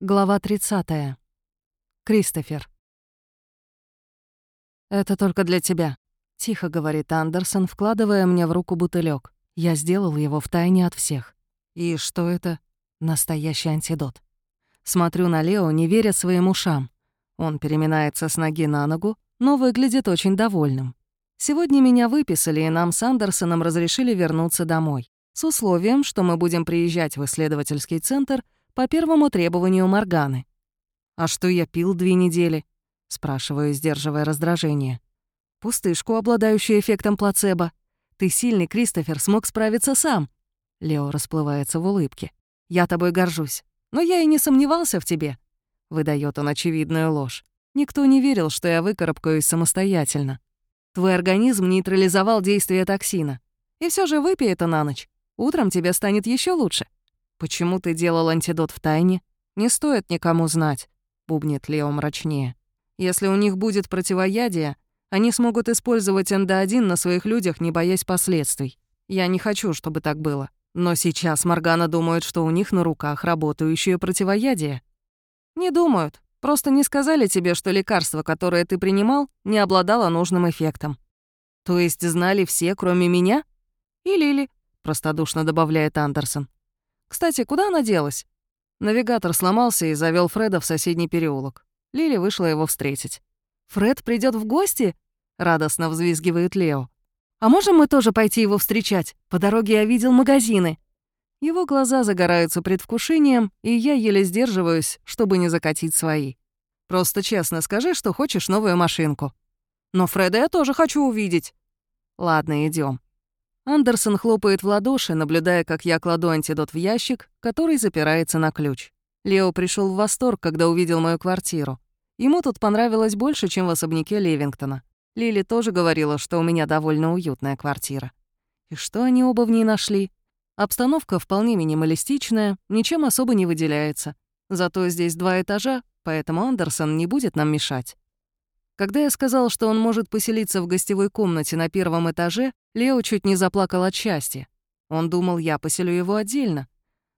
Глава 30. Кристофер. «Это только для тебя», — тихо говорит Андерсон, вкладывая мне в руку бутылек. Я сделал его втайне от всех. И что это? Настоящий антидот. Смотрю на Лео, не веря своим ушам. Он переминается с ноги на ногу, но выглядит очень довольным. Сегодня меня выписали, и нам с Андерсоном разрешили вернуться домой. С условием, что мы будем приезжать в исследовательский центр — по первому требованию Морганы. «А что я пил две недели?» — спрашиваю, сдерживая раздражение. «Пустышку, обладающую эффектом плацебо. Ты сильный, Кристофер, смог справиться сам». Лео расплывается в улыбке. «Я тобой горжусь. Но я и не сомневался в тебе». Выдает он очевидную ложь. Никто не верил, что я выкарабкаюсь самостоятельно. Твой организм нейтрализовал действие токсина. И все же выпей это на ночь. Утром тебе станет еще лучше. «Почему ты делал антидот в тайне? Не стоит никому знать», — бубнит Лео мрачнее. «Если у них будет противоядие, они смогут использовать НД-1 на своих людях, не боясь последствий. Я не хочу, чтобы так было. Но сейчас Моргана думает, что у них на руках работающее противоядие. Не думают. Просто не сказали тебе, что лекарство, которое ты принимал, не обладало нужным эффектом. То есть знали все, кроме меня? И Лили, простодушно добавляет Андерсон. Кстати, куда она делась? Навигатор сломался и завел Фреда в соседний переулок. Лили вышла его встретить. «Фред придет в гости?» — радостно взвизгивает Лео. «А можем мы тоже пойти его встречать? По дороге я видел магазины». Его глаза загораются предвкушением, и я еле сдерживаюсь, чтобы не закатить свои. «Просто честно скажи, что хочешь новую машинку». «Но Фреда я тоже хочу увидеть». «Ладно, идем. Андерсон хлопает в ладоши, наблюдая, как я кладу антидот в ящик, который запирается на ключ. Лео пришел в восторг, когда увидел мою квартиру. Ему тут понравилось больше, чем в особняке Левингтона. Лили тоже говорила, что у меня довольно уютная квартира. И что они оба в ней нашли? Обстановка вполне минималистичная, ничем особо не выделяется. Зато здесь два этажа, поэтому Андерсон не будет нам мешать. Когда я сказал, что он может поселиться в гостевой комнате на первом этаже, Лео чуть не заплакал от счастья. Он думал, я поселю его отдельно.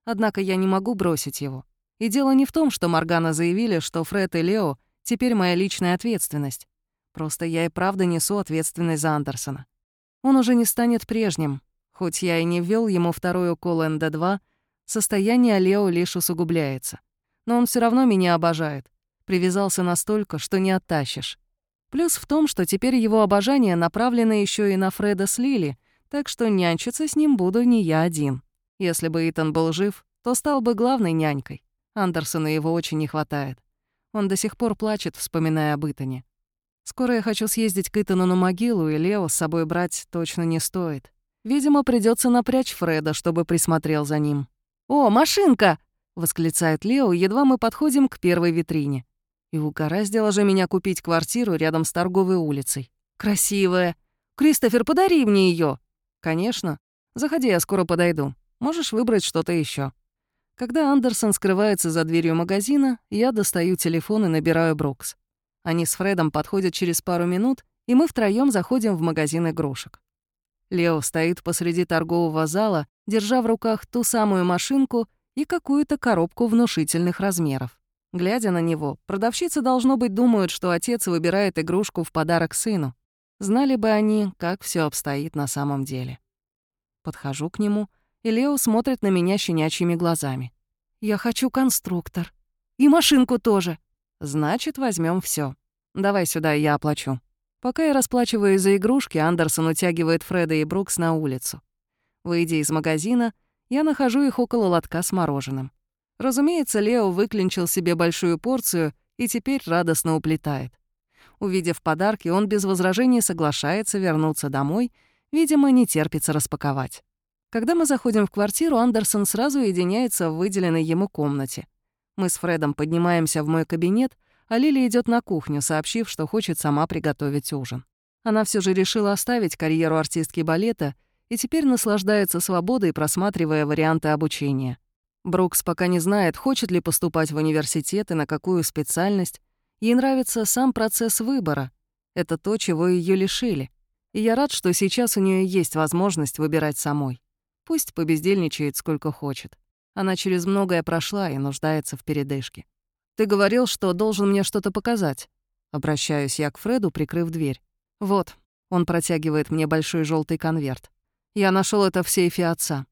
Однако я не могу бросить его. И дело не в том, что Моргана заявили, что Фред и Лео теперь моя личная ответственность. Просто я и правда несу ответственность за Андерсона. Он уже не станет прежним. Хоть я и не ввел ему второй укол НД-2, состояние Лео лишь усугубляется. Но он все равно меня обожает. Привязался настолько, что не оттащишь. Плюс в том, что теперь его обожание направлено еще и на Фреда с Лили, так что нянчиться с ним буду не я один. Если бы Итан был жив, то стал бы главной нянькой. Андерсона его очень не хватает. Он до сих пор плачет, вспоминая об Итане. Скоро я хочу съездить к Итану на могилу, и Лео с собой брать точно не стоит. Видимо, придется напрячь Фреда, чтобы присмотрел за ним. «О, машинка!» — восклицает Лео, едва мы подходим к первой витрине. И угораздило же меня купить квартиру рядом с торговой улицей. Красивая. Кристофер, подари мне ее. Конечно. Заходи, я скоро подойду. Можешь выбрать что-то еще. Когда Андерсон скрывается за дверью магазина, я достаю телефон и набираю Брукс. Они с Фредом подходят через пару минут, и мы втроем заходим в магазин игрушек. Лео стоит посреди торгового зала, держа в руках ту самую машинку и какую-то коробку внушительных размеров. Глядя на него, продавщицы, должно быть, думают, что отец выбирает игрушку в подарок сыну. Знали бы они, как все обстоит на самом деле. Подхожу к нему, и Лео смотрит на меня щенячьими глазами. «Я хочу конструктор. И машинку тоже. Значит, возьмем все. Давай сюда, я оплачу». Пока я расплачиваюсь за игрушки, Андерсон утягивает Фреда и Брукс на улицу. Выйдя из магазина, я нахожу их около лотка с мороженым. Разумеется, Лео выклинчил себе большую порцию и теперь радостно уплетает. Увидев подарки, он без возражений соглашается вернуться домой, видимо, не терпится распаковать. Когда мы заходим в квартиру, Андерсон сразу единяется в выделенной ему комнате. Мы с Фредом поднимаемся в мой кабинет, а Лили идет на кухню, сообщив, что хочет сама приготовить ужин. Она все же решила оставить карьеру артистки балета и теперь наслаждается свободой, просматривая варианты обучения. Брукс пока не знает, хочет ли поступать в университет и на какую специальность. Ей нравится сам процесс выбора. Это то, чего ее лишили. И я рад, что сейчас у нее есть возможность выбирать самой. Пусть побездельничает сколько хочет. Она через многое прошла и нуждается в передышке. «Ты говорил, что должен мне что-то показать». Обращаюсь я к Фреду, прикрыв дверь. «Вот», — он протягивает мне большой желтый конверт. «Я нашел это в сейфе отца.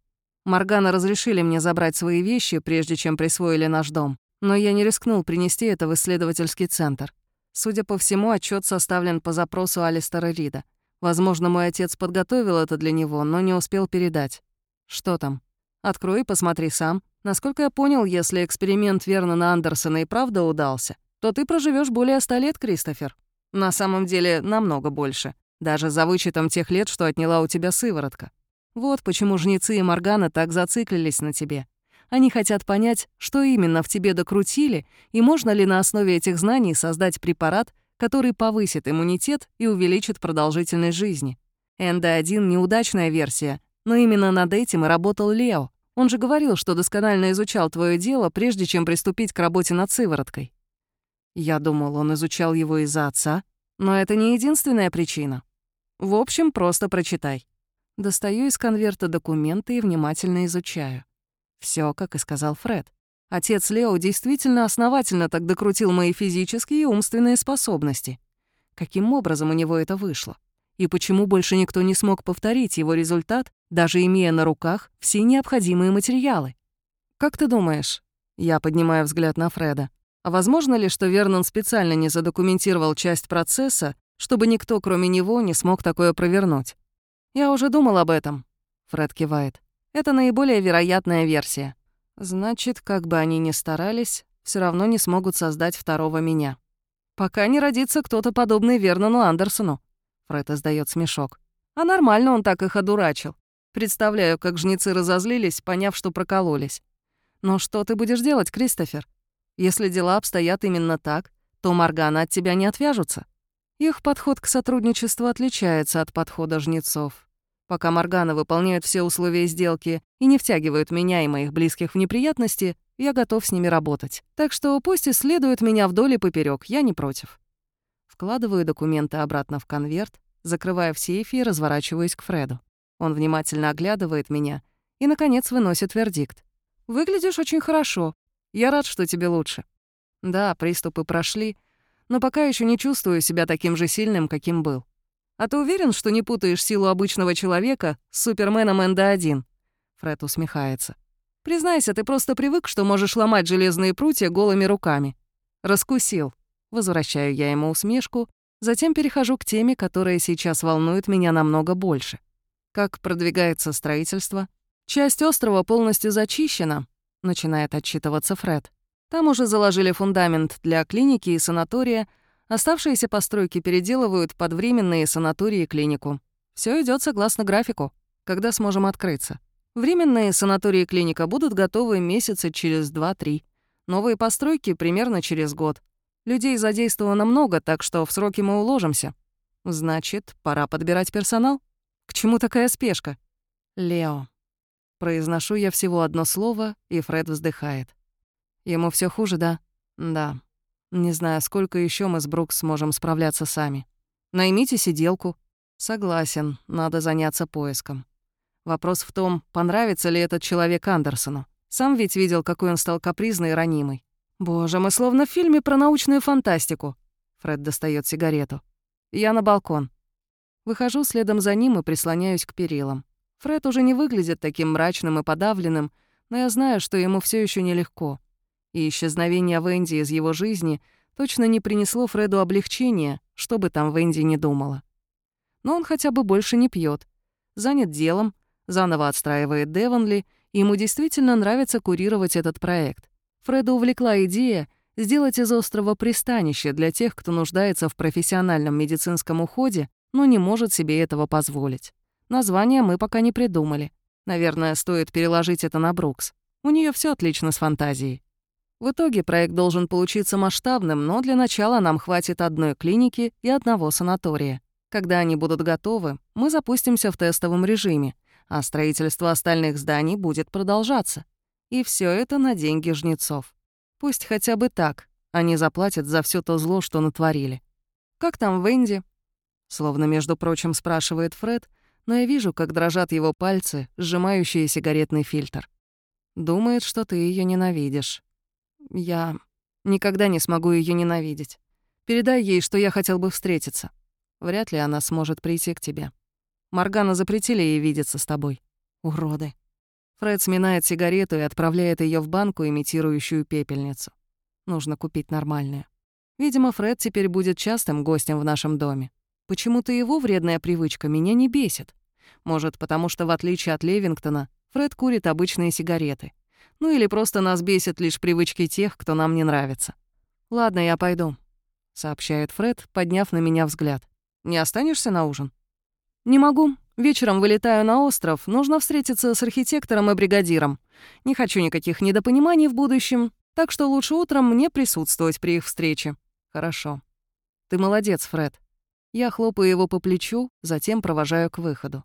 Моргана разрешили мне забрать свои вещи, прежде чем присвоили наш дом, но я не рискнул принести это в исследовательский центр. Судя по всему, отчет составлен по запросу Алистера Рида. Возможно, мой отец подготовил это для него, но не успел передать. Что там? Открой и посмотри сам. Насколько я понял, если эксперимент Вернона Андерсона и правда удался, то ты проживешь более ста лет, Кристофер. На самом деле, намного больше. Даже за вычетом тех лет, что отняла у тебя сыворотка. Вот почему жнецы и Моргана так зациклились на тебе. Они хотят понять, что именно в тебе докрутили, и можно ли на основе этих знаний создать препарат, который повысит иммунитет и увеличит продолжительность жизни. НД-1 — неудачная версия, но именно над этим и работал Лео. Он же говорил, что досконально изучал твое дело, прежде чем приступить к работе над сывороткой. Я думал, он изучал его из-за отца, но это не единственная причина. В общем, просто прочитай. Достаю из конверта документы и внимательно изучаю. Все, как и сказал Фред. Отец Лео действительно основательно так докрутил мои физические и умственные способности. Каким образом у него это вышло? И почему больше никто не смог повторить его результат, даже имея на руках все необходимые материалы? «Как ты думаешь?» Я поднимаю взгляд на Фреда. «А возможно ли, что Вернон специально не задокументировал часть процесса, чтобы никто, кроме него, не смог такое провернуть?» «Я уже думал об этом», — Фред кивает. Это наиболее вероятная версия. Значит, как бы они ни старались, все равно не смогут создать второго меня. Пока не родится кто-то подобный Вернону Андерсону. Фред издает смешок. А нормально он так их одурачил. Представляю, как жнецы разозлились, поняв, что прокололись. Но что ты будешь делать, Кристофер? Если дела обстоят именно так, то Моргана от тебя не отвяжутся. Их подход к сотрудничеству отличается от подхода жнецов. Пока Моргана выполняет все условия сделки и не втягивают меня и моих близких в неприятности, я готов с ними работать. Так что пусть исследуют меня вдоль и поперек, я не против. Вкладываю документы обратно в конверт, закрывая в сейфе и разворачиваюсь к Фреду. Он внимательно оглядывает меня и, наконец, выносит вердикт. «Выглядишь очень хорошо. Я рад, что тебе лучше». Да, приступы прошли, но пока еще не чувствую себя таким же сильным, каким был. А ты уверен, что не путаешь силу обычного человека с Суперменом НД-1?» Фред усмехается. «Признайся, ты просто привык, что можешь ломать железные прутья голыми руками». «Раскусил». Возвращаю я ему усмешку, затем перехожу к теме, которая сейчас волнует меня намного больше. Как продвигается строительство? Часть острова полностью зачищена, начинает отчитываться Фред. Там уже заложили фундамент для клиники и санатория — Оставшиеся постройки переделывают под временные санатории и клинику. Все идет согласно графику. Когда сможем открыться? Временные санатории и клиника будут готовы месяца через 2-3. Новые постройки примерно через год. Людей задействовано много, так что в сроки мы уложимся. Значит, пора подбирать персонал? К чему такая спешка? Лео. Произношу я всего одно слово, и Фред вздыхает. Ему все хуже, да? Да. Не знаю, сколько еще мы с Брукс сможем справляться сами. Наймите сиделку. Согласен, надо заняться поиском. Вопрос в том, понравится ли этот человек Андерсону. Сам ведь видел, какой он стал капризный и ранимый. Боже, мы словно в фильме про научную фантастику. Фред достает сигарету. Я на балкон. Выхожу следом за ним и прислоняюсь к перилам. Фред уже не выглядит таким мрачным и подавленным, но я знаю, что ему все еще нелегко и исчезновение Венди из его жизни точно не принесло Фреду облегчения, что бы там Венди не думала. Но он хотя бы больше не пьет, занят делом, заново отстраивает Девонли, и ему действительно нравится курировать этот проект. Фреда увлекла идея сделать из острова пристанище для тех, кто нуждается в профессиональном медицинском уходе, но не может себе этого позволить. Название мы пока не придумали. Наверное, стоит переложить это на Брукс. У нее все отлично с фантазией. В итоге проект должен получиться масштабным, но для начала нам хватит одной клиники и одного санатория. Когда они будут готовы, мы запустимся в тестовом режиме, а строительство остальных зданий будет продолжаться. И все это на деньги жнецов. Пусть хотя бы так они заплатят за все то зло, что натворили. «Как там Венди?» Словно, между прочим, спрашивает Фред, но я вижу, как дрожат его пальцы, сжимающие сигаретный фильтр. Думает, что ты ее ненавидишь. Я никогда не смогу ее ненавидеть. Передай ей, что я хотел бы встретиться. Вряд ли она сможет прийти к тебе. Моргана запретили ей видеться с тобой. Уроды. Фред сминает сигарету и отправляет ее в банку, имитирующую пепельницу. Нужно купить нормальную. Видимо, Фред теперь будет частым гостем в нашем доме. Почему-то его вредная привычка меня не бесит. Может, потому что, в отличие от Левингтона, Фред курит обычные сигареты. Ну или просто нас бесит лишь привычки тех, кто нам не нравится. «Ладно, я пойду», — сообщает Фред, подняв на меня взгляд. «Не останешься на ужин?» «Не могу. Вечером вылетаю на остров. Нужно встретиться с архитектором и бригадиром. Не хочу никаких недопониманий в будущем, так что лучше утром мне присутствовать при их встрече». «Хорошо. Ты молодец, Фред». Я хлопаю его по плечу, затем провожаю к выходу.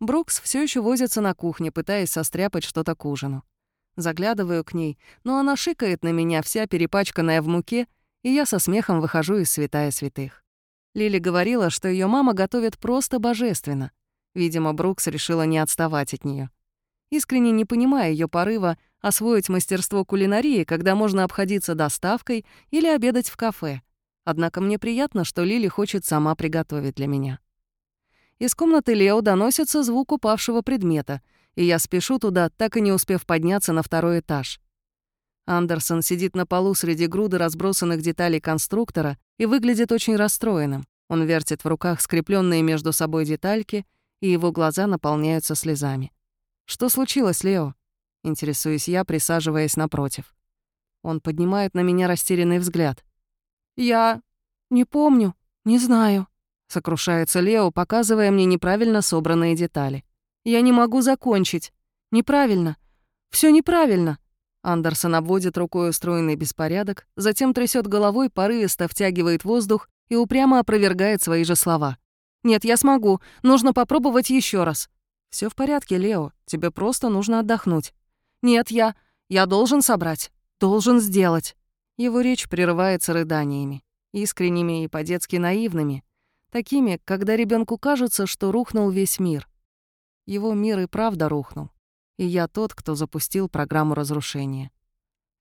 Брукс все еще возится на кухне, пытаясь состряпать что-то к ужину. Заглядываю к ней, но она шикает на меня, вся перепачканная в муке, и я со смехом выхожу из святая святых. Лили говорила, что ее мама готовит просто божественно. Видимо, Брукс решила не отставать от нее. Искренне не понимая ее порыва освоить мастерство кулинарии, когда можно обходиться доставкой или обедать в кафе. Однако мне приятно, что Лили хочет сама приготовить для меня. Из комнаты Лео доносится звук упавшего предмета, и я спешу туда, так и не успев подняться на второй этаж. Андерсон сидит на полу среди груды разбросанных деталей конструктора и выглядит очень расстроенным. Он вертит в руках скрепленные между собой детальки, и его глаза наполняются слезами. «Что случилось, Лео?» — интересуюсь я, присаживаясь напротив. Он поднимает на меня растерянный взгляд. «Я... не помню, не знаю», Сокрушается Лео, показывая мне неправильно собранные детали. «Я не могу закончить. Неправильно. Все неправильно». Андерсон обводит рукой устроенный беспорядок, затем трясет головой, порывисто втягивает воздух и упрямо опровергает свои же слова. «Нет, я смогу. Нужно попробовать еще раз». Все в порядке, Лео. Тебе просто нужно отдохнуть». «Нет, я... Я должен собрать. Должен сделать». Его речь прерывается рыданиями. Искренними и по-детски наивными, Такими, когда ребенку кажется, что рухнул весь мир. Его мир и правда рухнул. И я тот, кто запустил программу разрушения.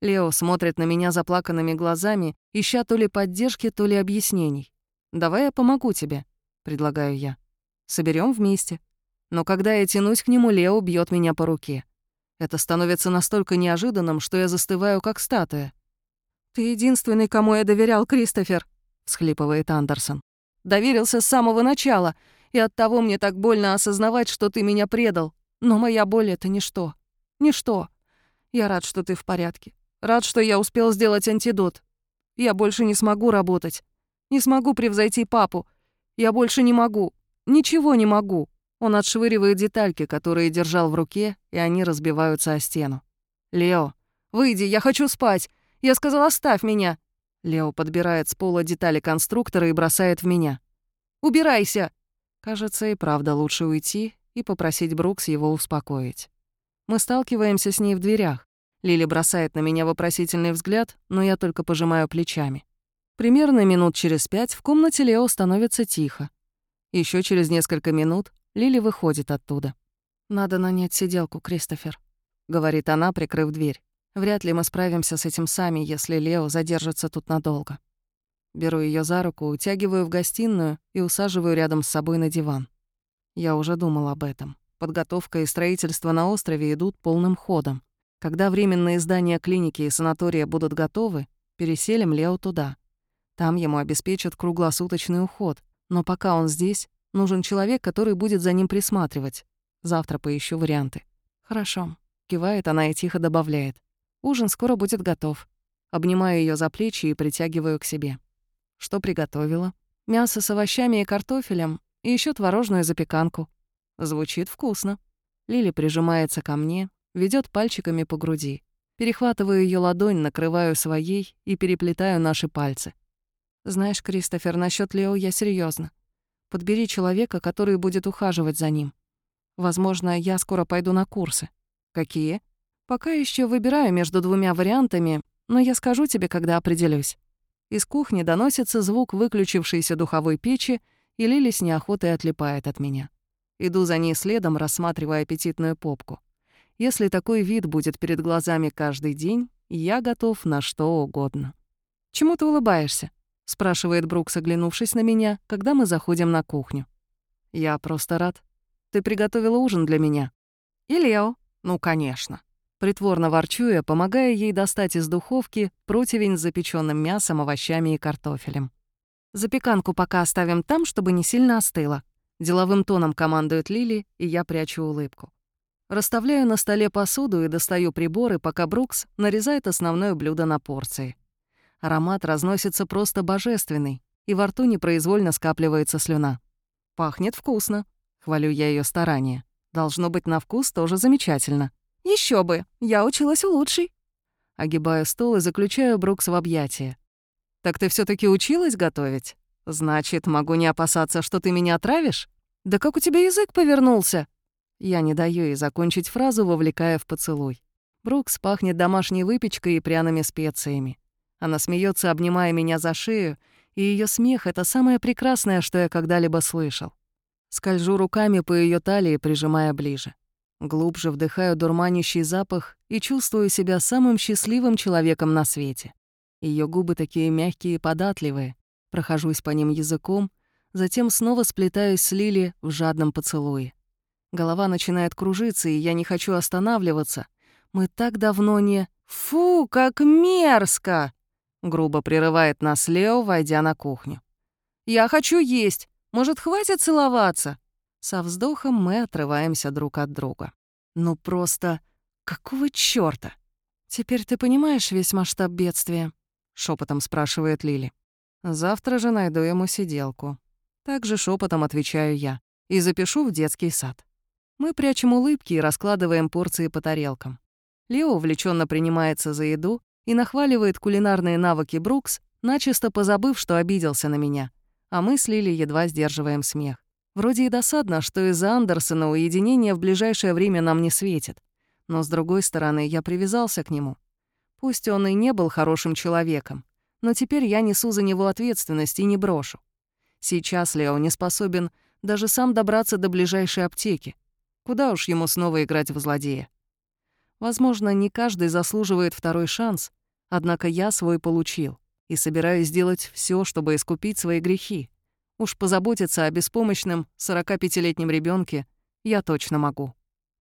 Лео смотрит на меня заплаканными глазами, ища то ли поддержки, то ли объяснений. «Давай я помогу тебе», — предлагаю я. Соберем вместе». Но когда я тянусь к нему, Лео бьет меня по руке. Это становится настолько неожиданным, что я застываю, как статуя. «Ты единственный, кому я доверял, Кристофер», — всхлипывает Андерсон. Доверился с самого начала, и оттого мне так больно осознавать, что ты меня предал. Но моя боль — это ничто. Ничто. Я рад, что ты в порядке. Рад, что я успел сделать антидот. Я больше не смогу работать. Не смогу превзойти папу. Я больше не могу. Ничего не могу. Он отшвыривает детальки, которые держал в руке, и они разбиваются о стену. «Лео, выйди, я хочу спать. Я сказал, оставь меня. Лео подбирает с пола детали конструктора и бросает в меня. «Убирайся!» Кажется, и правда лучше уйти и попросить Брукс его успокоить. Мы сталкиваемся с ней в дверях. Лили бросает на меня вопросительный взгляд, но я только пожимаю плечами. Примерно минут через пять в комнате Лео становится тихо. Еще через несколько минут Лили выходит оттуда. «Надо нанять сиделку, Кристофер», — говорит она, прикрыв дверь. Вряд ли мы справимся с этим сами, если Лео задержится тут надолго. Беру ее за руку, утягиваю в гостиную и усаживаю рядом с собой на диван. Я уже думал об этом. Подготовка и строительство на острове идут полным ходом. Когда временные здания клиники и санатория будут готовы, переселим Лео туда. Там ему обеспечат круглосуточный уход. Но пока он здесь, нужен человек, который будет за ним присматривать. Завтра поищу варианты. «Хорошо», — кивает она и тихо добавляет. Ужин скоро будет готов. Обнимаю ее за плечи и притягиваю к себе. Что приготовила? Мясо с овощами и картофелем, и еще творожную запеканку. Звучит вкусно. Лили прижимается ко мне, ведет пальчиками по груди. Перехватываю ее ладонь, накрываю своей и переплетаю наши пальцы. Знаешь, Кристофер, насчет Лео я серьезно. Подбери человека, который будет ухаживать за ним. Возможно, я скоро пойду на курсы. Какие? Пока еще выбираю между двумя вариантами, но я скажу тебе, когда определюсь. Из кухни доносится звук выключившейся духовой печи, и Лили с неохотой отлипает от меня. Иду за ней следом, рассматривая аппетитную попку. Если такой вид будет перед глазами каждый день, я готов на что угодно. «Чему ты улыбаешься?» — спрашивает Брукс, оглянувшись на меня, когда мы заходим на кухню. «Я просто рад. Ты приготовила ужин для меня». «И Лео?» «Ну, конечно». Притворно ворчу я, помогая ей достать из духовки противень с запеченным мясом, овощами и картофелем. «Запеканку пока оставим там, чтобы не сильно остыла». Деловым тоном командует Лили, и я прячу улыбку. Расставляю на столе посуду и достаю приборы, пока Брукс нарезает основное блюдо на порции. Аромат разносится просто божественный, и во рту непроизвольно скапливается слюна. «Пахнет вкусно», — хвалю я ее старания. «Должно быть, на вкус тоже замечательно». Еще бы, я училась у лучшей». Огибаю стол и заключаю Брукс в объятия. «Так ты все таки училась готовить? Значит, могу не опасаться, что ты меня отравишь? Да как у тебя язык повернулся?» Я не даю ей закончить фразу, вовлекая в поцелуй. Брукс пахнет домашней выпечкой и пряными специями. Она смеется, обнимая меня за шею, и ее смех — это самое прекрасное, что я когда-либо слышал. Скольжу руками по ее талии, прижимая ближе. Глубже вдыхаю дурманящий запах и чувствую себя самым счастливым человеком на свете. Ее губы такие мягкие и податливые. Прохожусь по ним языком, затем снова сплетаюсь с Лили в жадном поцелуе. Голова начинает кружиться, и я не хочу останавливаться. Мы так давно не... «Фу, как мерзко!» Грубо прерывает нас Лео, войдя на кухню. «Я хочу есть. Может, хватит целоваться?» Со вздохом мы отрываемся друг от друга. Ну просто... Какого чёрта? Теперь ты понимаешь весь масштаб бедствия? Шепотом спрашивает Лили. Завтра же найду ему сиделку. Также шепотом отвечаю я. И запишу в детский сад. Мы прячем улыбки и раскладываем порции по тарелкам. Лео увлеченно принимается за еду и нахваливает кулинарные навыки Брукс, начисто позабыв, что обиделся на меня. А мы с Лили едва сдерживаем смех. Вроде и досадно, что из-за Андерсона уединение в ближайшее время нам не светит. Но, с другой стороны, я привязался к нему. Пусть он и не был хорошим человеком, но теперь я несу за него ответственность и не брошу. Сейчас Лео не способен даже сам добраться до ближайшей аптеки. Куда уж ему снова играть в злодея? Возможно, не каждый заслуживает второй шанс, однако я свой получил и собираюсь сделать все, чтобы искупить свои грехи. Уж позаботиться о беспомощном 45-летнем ребенке я точно могу.